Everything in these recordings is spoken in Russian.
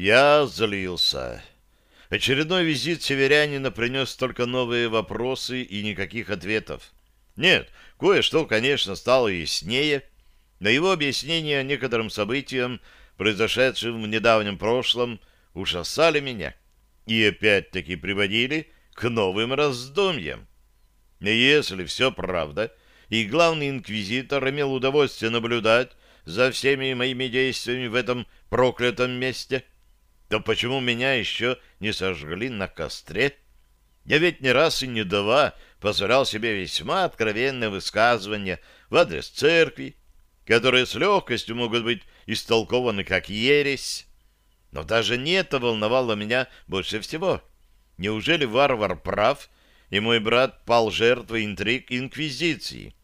Я злился. Очередной визит северянина принес только новые вопросы и никаких ответов. Нет, кое-что, конечно, стало яснее, но его объяснения некоторым событиям, произошедшим в недавнем прошлом, ужасали меня и опять-таки приводили к новым раздумьям. Если все правда, и главный инквизитор имел удовольствие наблюдать за всеми моими действиями в этом проклятом месте, то почему меня еще не сожгли на костре? Я ведь не раз и не два позволял себе весьма откровенные высказывания в адрес церкви, которые с легкостью могут быть истолкованы как ересь. Но даже не это волновало меня больше всего. Неужели варвар прав, и мой брат пал жертвой интриг Инквизиции?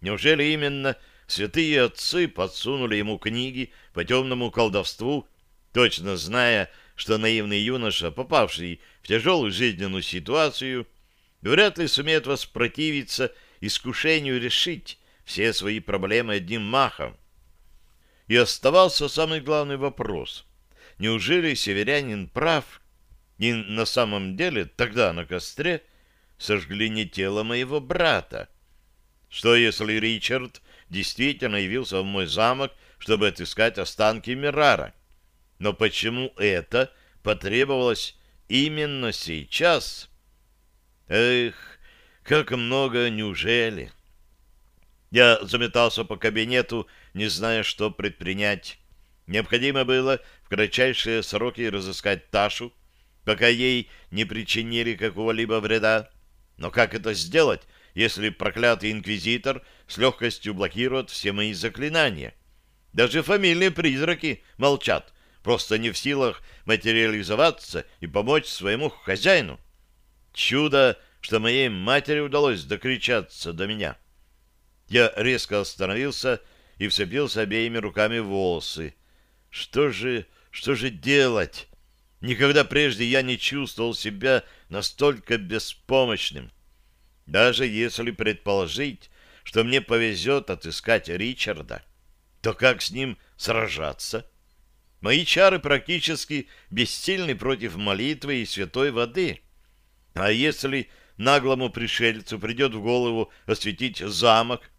Неужели именно святые отцы подсунули ему книги по темному колдовству, точно зная, что наивный юноша, попавший в тяжелую жизненную ситуацию, вряд ли сумеет воспротивиться искушению решить все свои проблемы одним махом. И оставался самый главный вопрос. Неужели северянин прав, и на самом деле тогда на костре сожгли не тело моего брата? Что если Ричард действительно явился в мой замок, чтобы отыскать останки Мирара? Но почему это потребовалось именно сейчас? Эх, как много неужели? Я заметался по кабинету, не зная, что предпринять. Необходимо было в кратчайшие сроки разыскать Ташу, пока ей не причинили какого-либо вреда. Но как это сделать, если проклятый инквизитор с легкостью блокирует все мои заклинания? Даже фамильные призраки молчат, просто не в силах материализоваться и помочь своему хозяину. Чудо, что моей матери удалось докричаться до меня. Я резко остановился и вцепился обеими руками в волосы. Что же, что же делать? Никогда прежде я не чувствовал себя настолько беспомощным. Даже если предположить, что мне повезет отыскать Ричарда, то как с ним сражаться? Мои чары практически бессильны против молитвы и святой воды. А если наглому пришельцу придет в голову осветить замок,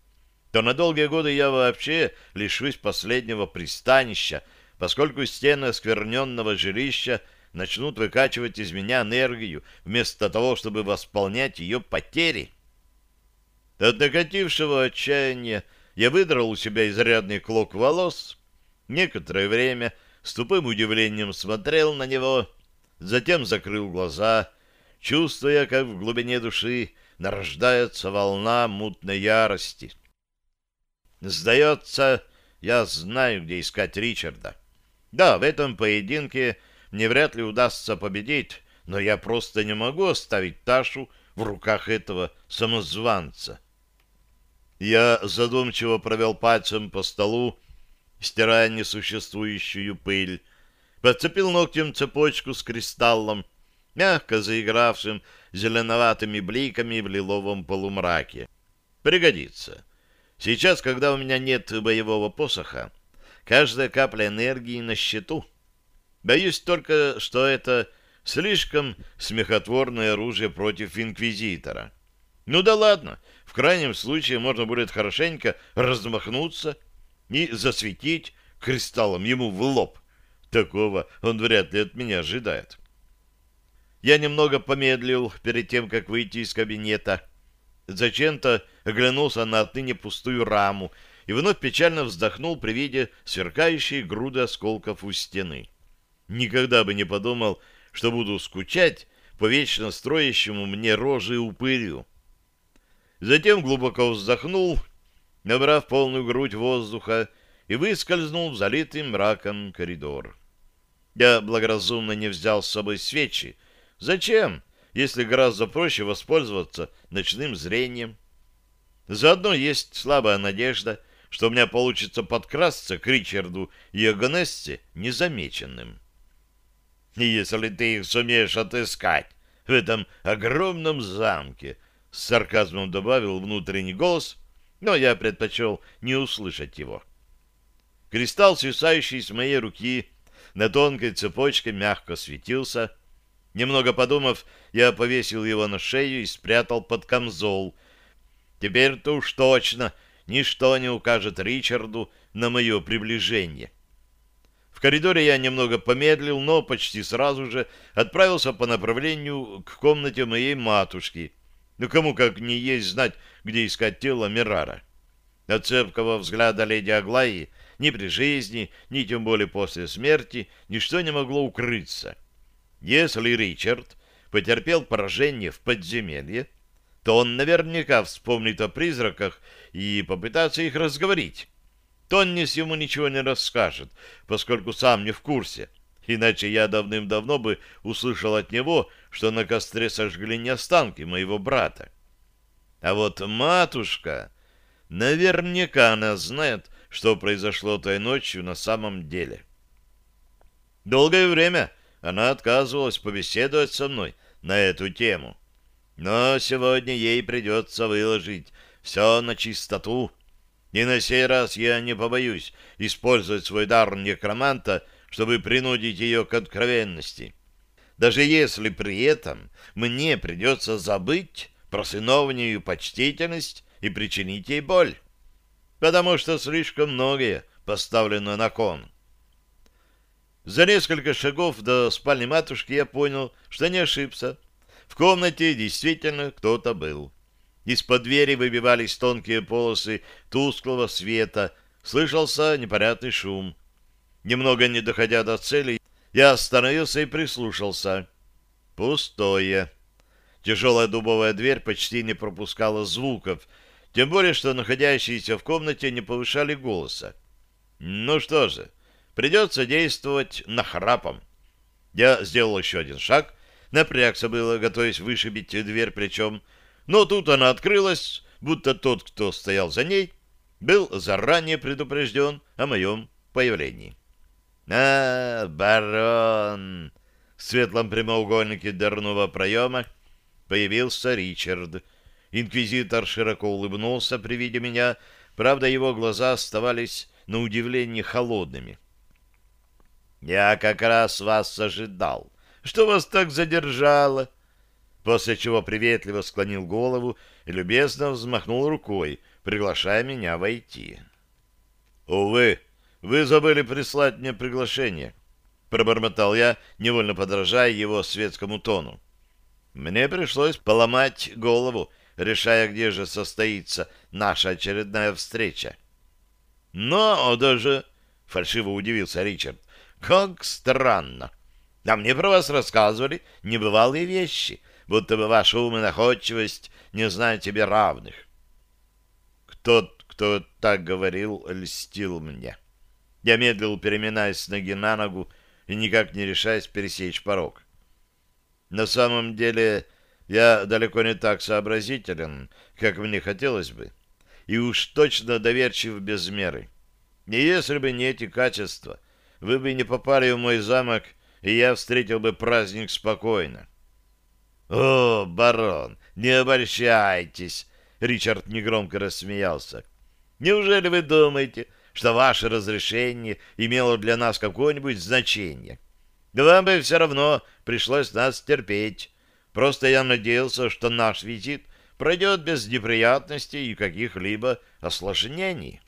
то на долгие годы я вообще лишусь последнего пристанища, поскольку стены оскверненного жилища начнут выкачивать из меня энергию, вместо того, чтобы восполнять ее потери. От накатившего отчаяния я выдрал у себя изрядный клок волос, некоторое время с тупым удивлением смотрел на него, затем закрыл глаза, чувствуя, как в глубине души нарождается волна мутной ярости. Сдается, я знаю, где искать Ричарда. Да, в этом поединке мне вряд ли удастся победить, но я просто не могу оставить Ташу в руках этого самозванца. Я задумчиво провел пальцем по столу, стирая несуществующую пыль, подцепил ногтем цепочку с кристаллом, мягко заигравшим зеленоватыми бликами в лиловом полумраке. Пригодится. Сейчас, когда у меня нет боевого посоха, каждая капля энергии на счету. Боюсь только, что это слишком смехотворное оружие против инквизитора. Ну да ладно, в крайнем случае можно будет хорошенько размахнуться и засветить кристаллом ему в лоб. Такого он вряд ли от меня ожидает. Я немного помедлил перед тем, как выйти из кабинета. Зачем-то оглянулся на отныне пустую раму и вновь печально вздохнул при виде сверкающей груды осколков у стены. Никогда бы не подумал, что буду скучать по вечно строящему мне рожи упырю. Затем глубоко вздохнул, набрав полную грудь воздуха, и выскользнул в залитый мраком коридор. Я благоразумно не взял с собой свечи. Зачем? если гораздо проще воспользоваться ночным зрением. Заодно есть слабая надежда, что у меня получится подкрасться к Ричарду и Агонессе незамеченным. И если ты их сумеешь отыскать в этом огромном замке, с сарказмом добавил внутренний голос, но я предпочел не услышать его. Кристалл, свисающий с моей руки, на тонкой цепочке мягко светился. Немного подумав, я повесил его на шею и спрятал под камзол. Теперь-то уж точно ничто не укажет Ричарду на мое приближение. В коридоре я немного помедлил, но почти сразу же отправился по направлению к комнате моей матушки. Ну, кому как не есть знать, где искать тело Мирара. От цепкого взгляда леди Аглаи ни при жизни, ни тем более после смерти ничто не могло укрыться. Если Ричард потерпел поражение в подземелье, то он наверняка вспомнит о призраках и попытается их разговорить. Тоннис ему ничего не расскажет, поскольку сам не в курсе, иначе я давным-давно бы услышал от него, что на костре сожгли не останки моего брата. А вот матушка, наверняка она знает, что произошло той ночью на самом деле. Долгое время она отказывалась побеседовать со мной на эту тему. Но сегодня ей придется выложить все на чистоту, и на сей раз я не побоюсь использовать свой дар некроманта, чтобы принудить ее к откровенности. Даже если при этом мне придется забыть про сыновнюю почтительность и причинить ей боль, потому что слишком многое поставлено на кон. За несколько шагов до спальни матушки я понял, что не ошибся. В комнате действительно кто-то был. Из-под двери выбивались тонкие полосы тусклого света, слышался непонятный шум. Немного не доходя до цели, я остановился и прислушался. Пустое. Тяжелая дубовая дверь почти не пропускала звуков, тем более, что находящиеся в комнате не повышали голоса. Ну что же, придется действовать нахрапом. Я сделал еще один шаг, напрягся было, готовясь вышибить дверь плечом, но тут она открылась, будто тот, кто стоял за ней, был заранее предупрежден о моем появлении. «А, барон!» В светлом прямоугольнике дверного проема появился Ричард. Инквизитор широко улыбнулся при виде меня, правда, его глаза оставались на удивление холодными. «Я как раз вас ожидал. Что вас так задержало?» после чего приветливо склонил голову и любезно взмахнул рукой, приглашая меня войти. «Увы, вы забыли прислать мне приглашение», — пробормотал я, невольно подражая его светскому тону. Мне пришлось поломать голову, решая, где же состоится наша очередная встреча. «Но даже...» — фальшиво удивился Ричард. «Как странно! А мне про вас рассказывали небывалые вещи» будто бы ваша ум и находчивость не знают тебе равных. Кто, кто так говорил, льстил мне. Я медлил, переминаясь с ноги на ногу и никак не решаясь пересечь порог. На самом деле я далеко не так сообразителен, как мне хотелось бы, и уж точно доверчив без меры. И если бы не эти качества, вы бы не попали в мой замок, и я встретил бы праздник спокойно. «О, барон, не обольщайтесь!» Ричард негромко рассмеялся. «Неужели вы думаете, что ваше разрешение имело для нас какое-нибудь значение? вам бы все равно пришлось нас терпеть. Просто я надеялся, что наш визит пройдет без неприятностей и каких-либо осложнений».